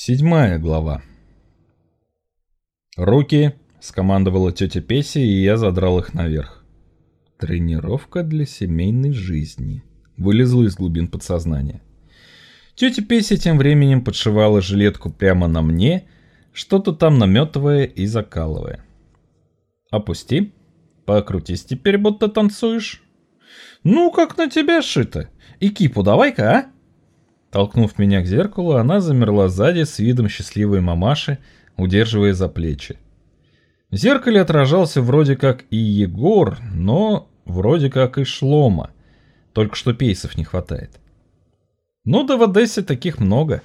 Седьмая глава. «Руки!» — скомандовала тетя Песи, и я задрал их наверх. Тренировка для семейной жизни. Вылезла из глубин подсознания. Тетя Песи тем временем подшивала жилетку прямо на мне, что-то там наметывая и закалывая. «Опусти. Покрутись теперь, будто танцуешь». «Ну, как на тебя шито. И кипу давай-ка, а?» Толкнув меня к зеркалу, она замерла сзади с видом счастливой мамаши, удерживая за плечи. В зеркале отражался вроде как и Егор, но вроде как и Шлома. Только что пейсов не хватает. Ну да в Одессе таких много.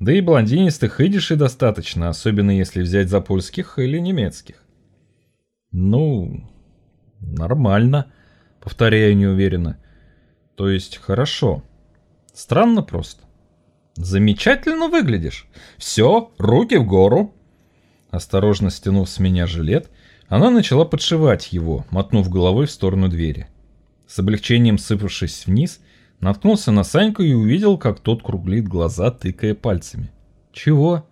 Да и блондинистых идишей достаточно, особенно если взять за польских или немецких. Ну, нормально, повторяю неуверенно. То есть хорошо. Странно просто. Замечательно выглядишь. Все, руки в гору. Осторожно стянув с меня жилет, она начала подшивать его, мотнув головой в сторону двери. С облегчением сыпавшись вниз, наткнулся на Саньку и увидел, как тот круглит глаза, тыкая пальцами. «Чего?»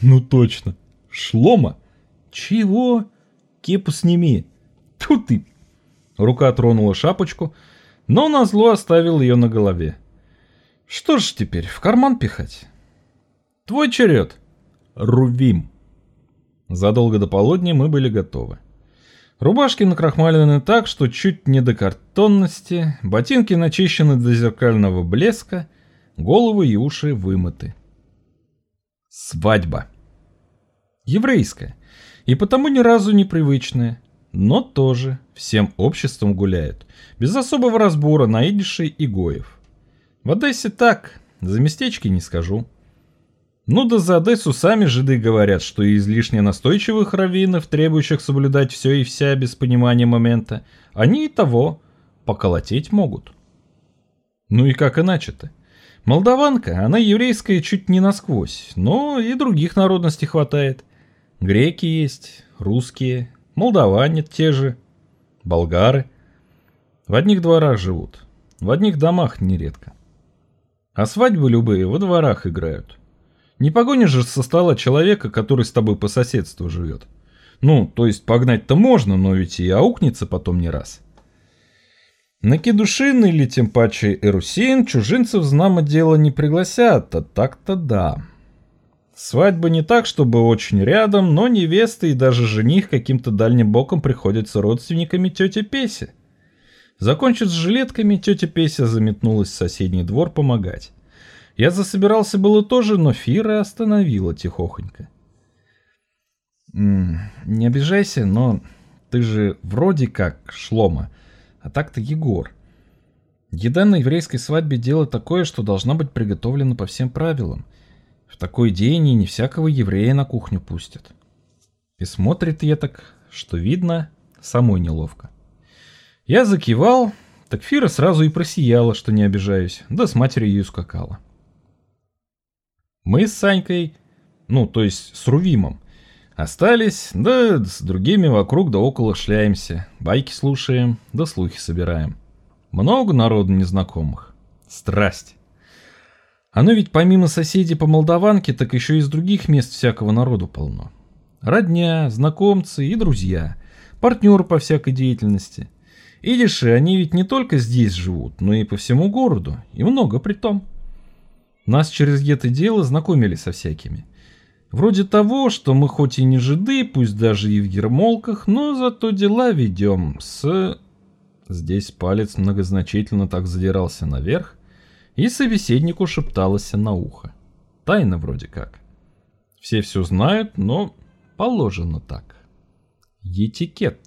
«Ну точно! Шлома!» «Чего?» «Кепу сними!» Тут ты!» Рука тронула шапочку, но назло оставил ее на голове. Что ж теперь, в карман пихать? Твой черед. Рувим. Задолго до полудня мы были готовы. Рубашки накрахмалены так, что чуть не до картонности, ботинки начищены до зеркального блеска, головы и уши вымыты. Свадьба. Еврейская. И потому ни разу не привычная. Но тоже всем обществом гуляет. Без особого разбора на идишей и гоев. В Одессе так, за местечки не скажу. Ну да за Одессу сами жиды говорят, что излишне настойчивых раввинов, требующих соблюдать все и вся без понимания момента, они и того поколотеть могут. Ну и как иначе-то? Молдаванка, она еврейская чуть не насквозь, но и других народностей хватает. Греки есть, русские, молдаване те же, болгары. В одних дворах живут, в одних домах нередко. А свадьбы любые во дворах играют. Не погонишь же со стола человека, который с тобой по соседству живет. Ну, то есть погнать-то можно, но ведь и аукнется потом не раз. На кедушин или тем паче эрусин чужинцев знамо дело не пригласят, а так-то да. Свадьба не так, чтобы очень рядом, но невеста и даже жених каким-то дальним боком приходятся родственниками тети Песи. Закончив с жилетками, тетя Песя заметнулась в соседний двор помогать. Я засобирался было тоже, но Фира остановила тихохонько. «Не обижайся, но ты же вроде как Шлома, а так-то Егор. Еда на еврейской свадьбе дело такое, что должна быть приготовлена по всем правилам. В такой день и не всякого еврея на кухню пустят. И смотрит я так, что видно, самой неловко. Я закивал, так Фира сразу и просияла, что не обижаюсь, да с матерью ее скакала. Мы с Санькой, ну, то есть с Рувимом, остались, да с другими вокруг да около шляемся, байки слушаем, да слухи собираем. Много народу незнакомых. Страсть. Оно ведь помимо соседей по Молдаванке, так еще и из других мест всякого народу полно. Родня, знакомцы и друзья, партнеры по всякой деятельности – Идиши, они ведь не только здесь живут, но и по всему городу, и много при том. Нас через это дело знакомили со всякими. Вроде того, что мы хоть и не жиды, пусть даже и в ермолках, но зато дела ведем с... Здесь палец многозначительно так задирался наверх, и собеседнику шепталось на ухо. Тайна вроде как. Все все знают, но положено так. Етикет.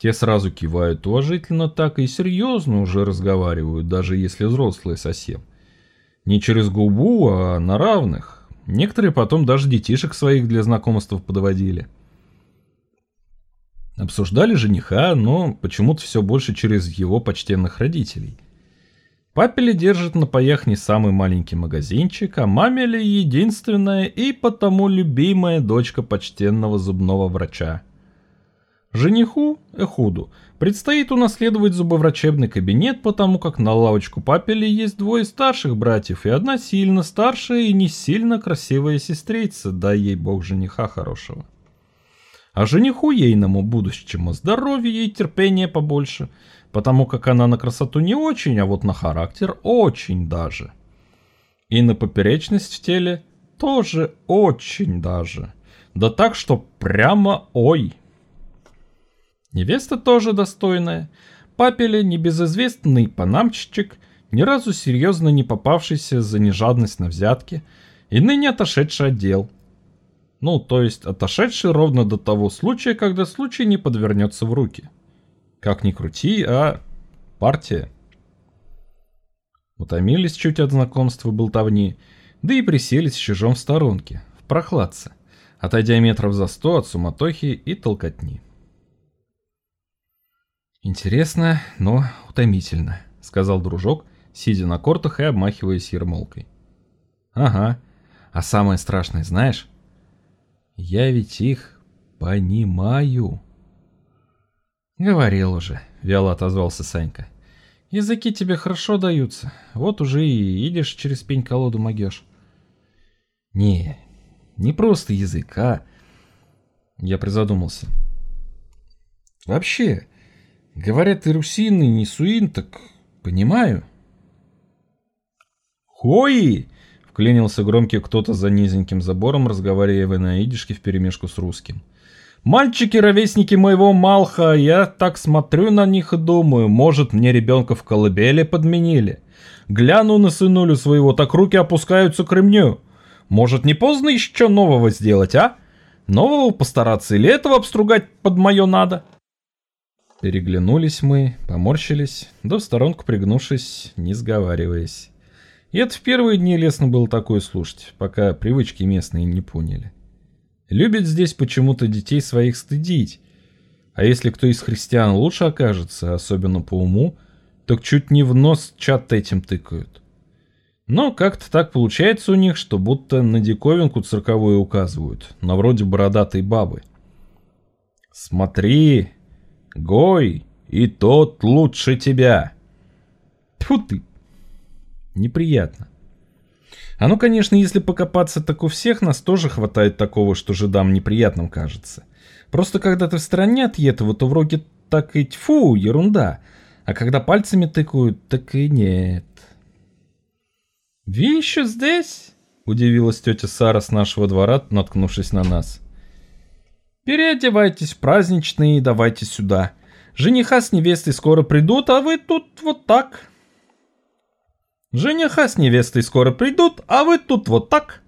Те сразу кивают уважительно так и серьезно уже разговаривают, даже если взрослые совсем. Не через губу, а на равных. Некоторые потом даже детишек своих для знакомства подводили. Обсуждали жениха, но почему-то все больше через его почтенных родителей. Папе держит на паях не самый маленький магазинчик, а маме ли единственная и потому любимая дочка почтенного зубного врача. Жениху, Эхуду, предстоит унаследовать зубоврачебный кабинет, потому как на лавочку папели есть двое старших братьев и одна сильно старшая и не сильно красивая сестрица, дай ей бог жениха хорошего. А жениху ейному будущему здоровья и терпения побольше, потому как она на красоту не очень, а вот на характер очень даже. И на поперечность в теле тоже очень даже. Да так, что прямо ой. Невеста тоже достойная. Папеле небезызвестный панамчичек, ни разу серьезно не попавшийся за нежадность на взятки, и ныне отошедший отдел. Ну, то есть отошедший ровно до того случая, когда случай не подвернется в руки. Как ни крути, а партия. Утомились чуть от знакомства болтовни, да и присели с чужом в сторонке, в прохладце, отойдя метров за сто от суматохи и толкотни. «Интересно, но утомительно», — сказал дружок, сидя на кортах и обмахиваясь ермолкой. «Ага. А самое страшное знаешь? Я ведь их понимаю». «Говорил уже», — вяло отозвался Санька. «Языки тебе хорошо даются. Вот уже и идешь через пень-колоду могешь». «Не, не просто язык, а...» Я призадумался. «Вообще, Говорят, и русин, и не суин, так понимаю. «Хои!» — вклинился громкий кто-то за низеньким забором, разговаривая на идишке вперемешку с русским. «Мальчики, ровесники моего Малха, я так смотрю на них и думаю, может, мне ребенка в колыбели подменили. Гляну на сынулю своего, так руки опускаются к ремню. Может, не поздно еще нового сделать, а? Нового постараться или этого обстругать под мое надо?» Переглянулись мы, поморщились, да в сторонку пригнувшись, не сговариваясь. И это в первые дни лестно было такое слушать, пока привычки местные не поняли. Любят здесь почему-то детей своих стыдить. А если кто из христиан лучше окажется, особенно по уму, так чуть не в нос чат этим тыкают. Но как-то так получается у них, что будто на диковинку цирковую указывают, на вроде бородатой бабы. «Смотри, Гой, и тот лучше тебя. Тьфу ты. Неприятно. А ну, конечно, если покопаться, так у всех нас тоже хватает такого, что жидам неприятным кажется. Просто когда ты в стороне от этого, то вроде так и тьфу, ерунда. А когда пальцами тыкают, так и нет. «Вы еще здесь?» – удивилась тетя Сара с нашего двора, наткнувшись на нас. Переодевайтесь праздничные и давайте сюда. Жениха с невестой скоро придут, а вы тут вот так. Жениха с невестой скоро придут, а вы тут вот так.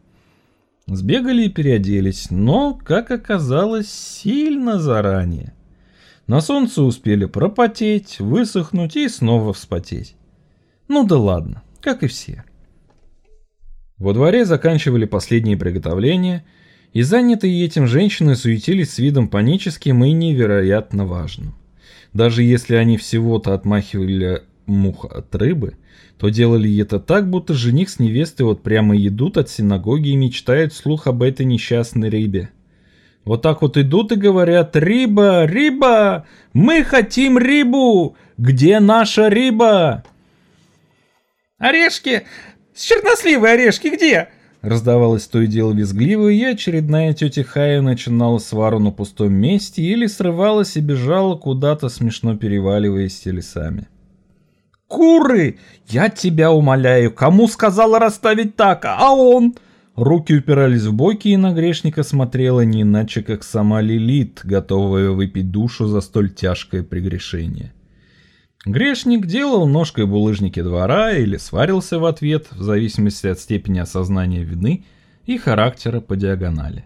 Сбегали и переоделись, но, как оказалось, сильно заранее. На солнце успели пропотеть, высохнуть и снова вспотеть. Ну да ладно, как и все. Во дворе заканчивали последние приготовления – и занятые этим женщины суетились с видом паническим и невероятно важным. Даже если они всего-то отмахивали мух от рыбы, то делали это так, будто жених с невестой вот прямо идут от синагоги и мечтают вслух об этой несчастной рыбе. Вот так вот идут и говорят «Риба! Риба! Мы хотим рибу! Где наша риба?» «Орешки! Черносливые орешки где?» Раздавалось то и дело визгливо, и очередная тетя Хая начинала свару на пустом месте или срывалась и бежала куда-то, смешно переваливаясь телесами. «Куры! Я тебя умоляю, кому сказала расставить так, а он...» Руки упирались в боки, и на грешника смотрела не иначе, как сама Лилит, готовая выпить душу за столь тяжкое прегрешение. Грешник делал ножкой булыжники двора или сварился в ответ, в зависимости от степени осознания вины и характера по диагонали.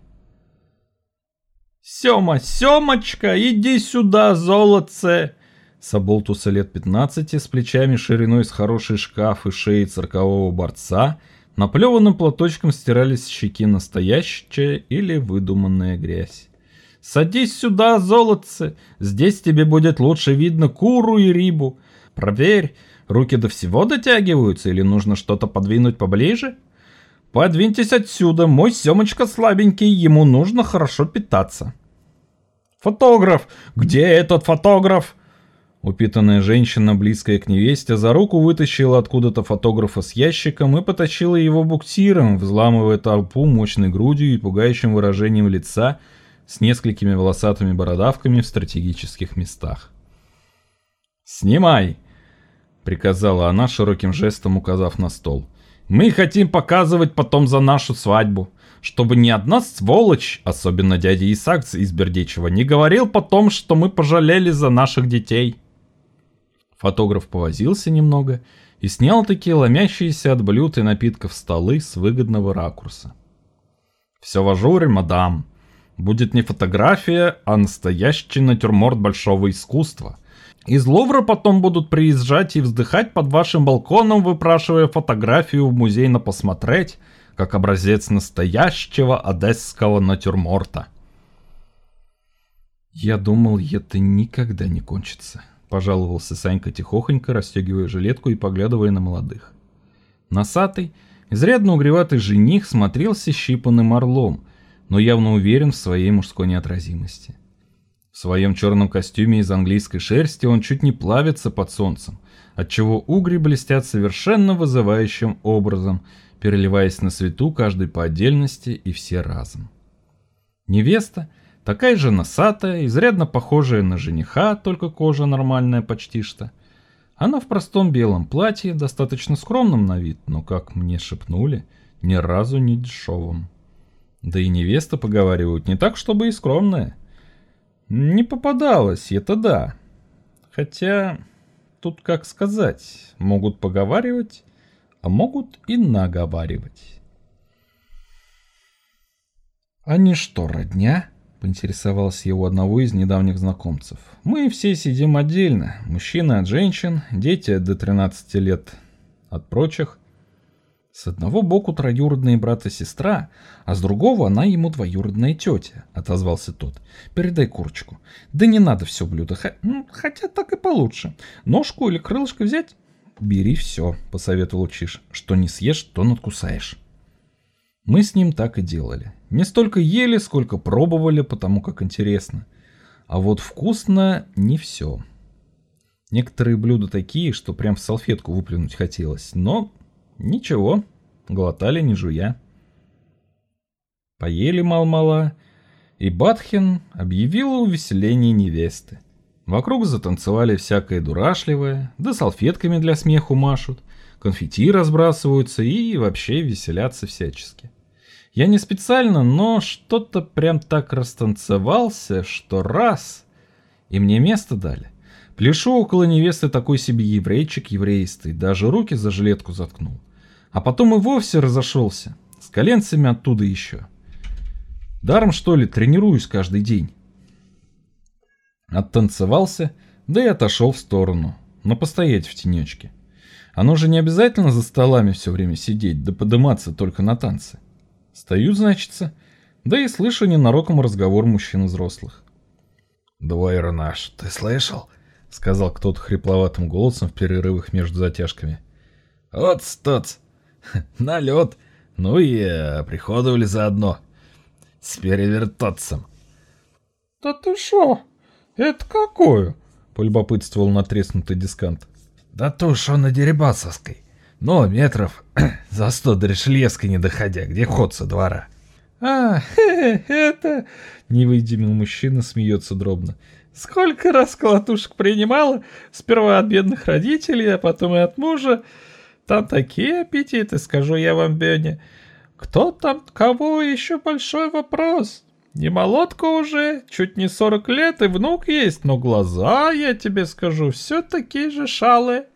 «Сема, Семочка, иди сюда, золотце!» Саболтуса лет 15 с плечами шириной с хороший шкаф и шеей циркового борца наплеванным платочком стирались с щеки настоящая или выдуманная грязь. Садись сюда, золотце, здесь тебе будет лучше видно куру и рибу. Проверь, руки до всего дотягиваются или нужно что-то подвинуть поближе? Подвиньтесь отсюда, мой Семочка слабенький, ему нужно хорошо питаться. «Фотограф! Где этот фотограф?» Упитанная женщина, близкая к невесте, за руку вытащила откуда-то фотографа с ящиком и потащила его буксиром, взламывая толпу мощной грудью и пугающим выражением лица с несколькими волосатыми бородавками в стратегических местах. «Снимай!» — приказала она, широким жестом указав на стол. «Мы хотим показывать потом за нашу свадьбу, чтобы ни одна сволочь, особенно дядя Исаак из Бердичева, не говорил потом, что мы пожалели за наших детей». Фотограф повозился немного и снял такие ломящиеся от блюд и напитков столы с выгодного ракурса. «Все в ажуре, мадам. Будет не фотография, а настоящий натюрморт большого искусства. Из Лувра потом будут приезжать и вздыхать под вашим балконом, выпрашивая фотографию в музей на посмотреть, как образец настоящего одесского натюрморта». Я думал, это никогда не кончится. — пожаловался Санька тихохонько, расстегивая жилетку и поглядывая на молодых. Носатый, изрядно угреватый жених смотрелся щипанным орлом, но явно уверен в своей мужской неотразимости. В своем черном костюме из английской шерсти он чуть не плавится под солнцем, отчего угри блестят совершенно вызывающим образом, переливаясь на свету каждый по отдельности и все разом. Невеста — Такая же носатая, изрядно похожая на жениха, только кожа нормальная почти что. Она в простом белом платье, достаточно скромном на вид, но, как мне шепнули, ни разу не дешевым. Да и невеста, поговаривают, не так, чтобы и скромная. Не попадалась, это да. Хотя, тут как сказать, могут поговаривать, а могут и наговаривать. Они что, родня? поинтересовался его одного из недавних знакомцев. «Мы все сидим отдельно. Мужчины от женщин, дети до 13 лет от прочих. С одного боку троюродные брат и сестра, а с другого она ему двоюродная тетя», — отозвался тот. «Передай курочку. Да не надо все блюдо, хотя так и получше. Ножку или крылышко взять?» «Бери все», — посоветовал Чиш. «Что не съешь, то надкусаешь». Мы с ним так и делали. Не столько ели, сколько пробовали, потому как интересно. А вот вкусно не все. Некоторые блюда такие, что прям в салфетку выплюнуть хотелось. Но ничего, глотали не жуя. Поели мал-мала, и Батхин объявил увеселение невесты. Вокруг затанцевали всякое дурашливое, да салфетками для смеху машут, конфетти разбрасываются и вообще веселятся всячески. Я не специально, но что-то прям так растанцевался, что раз, и мне место дали. Пляшу около невесты такой себе еврейчик еврейстый, даже руки за жилетку заткнул. А потом и вовсе разошелся, с коленцами оттуда еще. Даром что ли тренируюсь каждый день. Оттанцевался, да и отошел в сторону, но постоять в тенечке. Оно же не обязательно за столами все время сидеть, да подыматься только на танцы. Стою, значится, да и слышу ненароком разговор мужчин взрослых. «Двойра наш, ты слышал?» — сказал кто-то хрипловатым голосом в перерывах между затяжками. «Вот стоц! Налет! Ну и э, приходовали заодно. С перевертотцем». «Да ты шо? Это какое?» — полюбопытствовал натреснутый дискант. «Да то, шо на Дерибасовской. Но метров за сто до Решельевской не доходя, где ход со двора. «А, хе, это...» — невидимый мужчина смеется дробно. «Сколько раз колотушек принимала, сперва от бедных родителей, а потом и от мужа. Там такие аппетиты, скажу я вам, Беня. Кто там кого, еще большой вопрос. Не молодка уже, чуть не сорок лет, и внук есть, но глаза, я тебе скажу, все такие же шалые.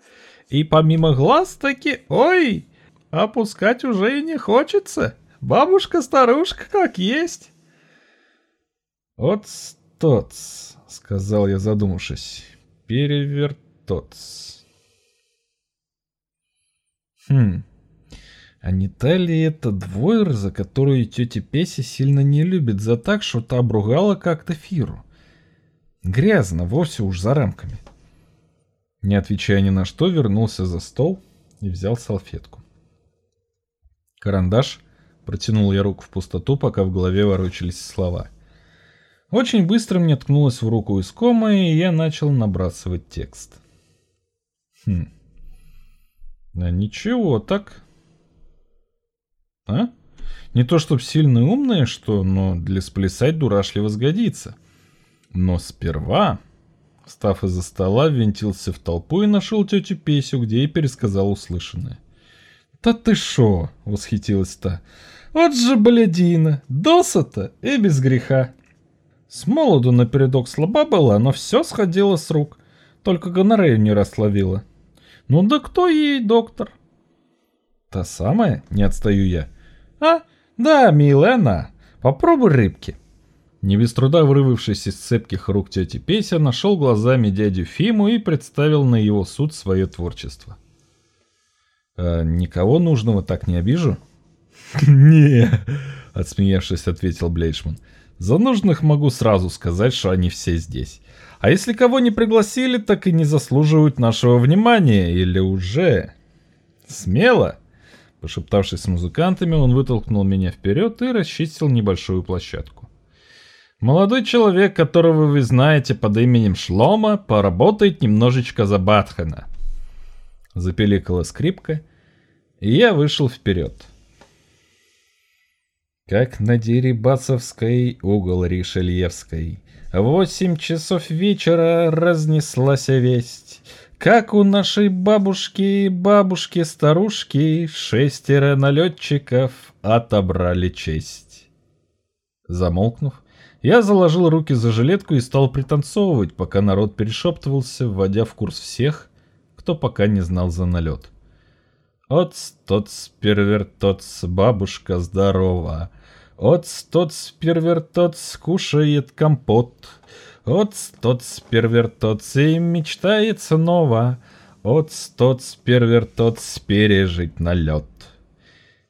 И помимо глаз таки, ой, опускать уже и не хочется. Бабушка-старушка как есть. Вот стоц, сказал я, задумавшись. Перевертоц. Хм, а не та ли это двойр, за которую тетя Песя сильно не любит за так, что та обругала как-то Фиру? Грязно, вовсе уж за рамками. — не отвечая ни на что, вернулся за стол и взял салфетку. «Карандаш?» — протянул я руку в пустоту, пока в голове ворочались слова. Очень быстро мне ткнулась в руку искомая, и я начал набрасывать текст. Хм. Да ничего так. А? Не то чтоб сильно умное, что, но для сплясать дурашливо сгодится. Но сперва... Встав из-за стола, ввинтился в толпу и нашел тетю Песю, где и пересказал услышанное. «Да ты шо!» — восхитилась та. «Вот же блядина! Досыта и без греха!» С молоду напередок слаба была, но все сходило с рук. Только гонорею не рассловила. «Ну да кто ей доктор?» «Та самая?» — не отстаю я. «А, да, милая она. Попробуй рыбки». Не без труда вырвавшись из цепких рук тети Песя, нашел глазами дядю Фиму и представил на его суд свое творчество. «А никого нужного так не обижу?» «Не», — отсмеявшись, ответил Блейшман. «За нужных могу сразу сказать, что они все здесь. А если кого не пригласили, так и не заслуживают нашего внимания, или уже...» «Смело!» Пошептавшись с музыкантами, он вытолкнул меня вперед и расчистил небольшую площадку. Молодой человек, которого вы знаете под именем Шлома, поработает немножечко за Батхана. Запеликала скрипка, и я вышел вперед. Как на Дерибасовской, угол Ришельевской. Восемь часов вечера разнеслась весть. Как у нашей бабушки, бабушки-старушки, шестеро налетчиков отобрали честь. Замолкнув, я заложил руки за жилетку и стал пританцовывать, пока народ перешептывался, вводя в курс всех, кто пока не знал за налет. Отц, тотц, первертотц, бабушка здорова. Отц, тотц, первертотц, кушает компот. Отц, тотц, первертотц, и мечтает снова. Отц, тотц, первертотц, пережить налет.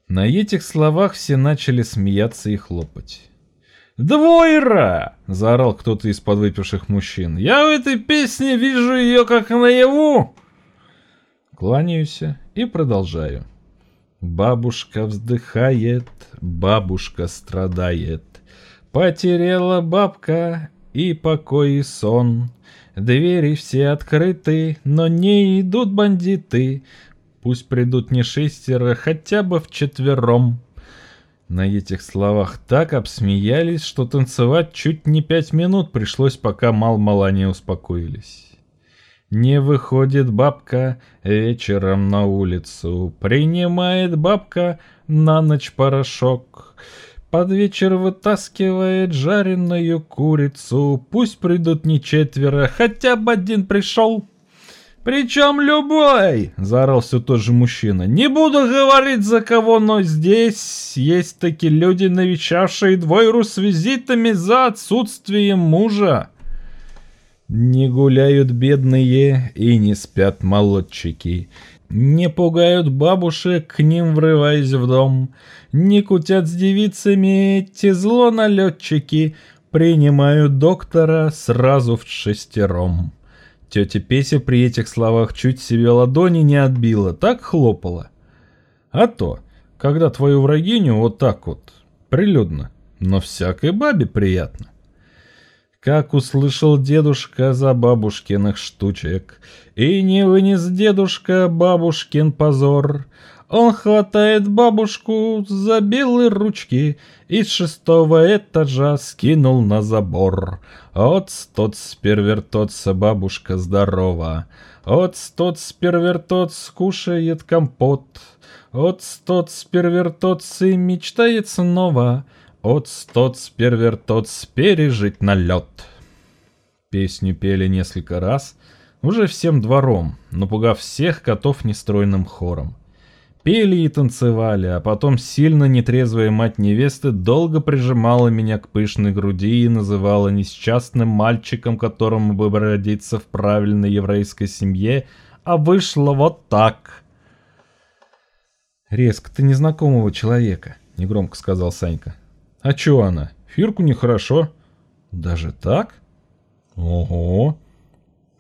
На этих словах все начали смеяться и хлопать. «Двойра!» — заорал кто-то из подвыпивших мужчин. «Я в этой песне вижу ее как наяву!» Кланяюсь и продолжаю. Бабушка вздыхает, бабушка страдает. Потеряла бабка и покой и сон. Двери все открыты, но не идут бандиты. Пусть придут не шестеро, хотя бы вчетвером. На этих словах так обсмеялись, что танцевать чуть не пять минут пришлось, пока мал-мала не успокоились. Не выходит бабка вечером на улицу, принимает бабка на ночь порошок. Под вечер вытаскивает жареную курицу, пусть придут не четверо, хотя бы один пришел. «Причем любой!» — заорал все тот же мужчина. «Не буду говорить за кого, но здесь есть такие люди, навещавшие двойру с визитами за отсутствием мужа. Не гуляют бедные и не спят молодчики, не пугают бабушек, к ним врываясь в дом, не кутят с девицами эти злоналетчики, принимают доктора сразу в шестером». Тетя Песя при этих словах чуть себе ладони не отбила, так хлопала. А то, когда твою врагиню вот так вот, прилюдно, но всякой бабе приятно. Как услышал дедушка за бабушкиных штучек, и не вынес дедушка бабушкин позор, он хватает бабушку за белые ручки и с шестого этажа скинул на забор. От тот первертотца бабушка здорова. От тот первертотц кушает компот. От тот первертотц мечтает снова. От тот первертотц пережить налет. Песню пели несколько раз, уже всем двором, напугав всех котов нестройным хором. Пели и танцевали, а потом сильно нетрезвая мать невесты долго прижимала меня к пышной груди и называла несчастным мальчиком, которому бы родиться в правильной еврейской семье, а вышло вот так. «Резко ты незнакомого человека», — негромко сказал Санька. «А чё она? Фирку нехорошо». «Даже так?» «Ого!»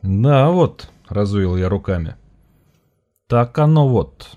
«Да, вот», — разуил я руками. «Так оно вот».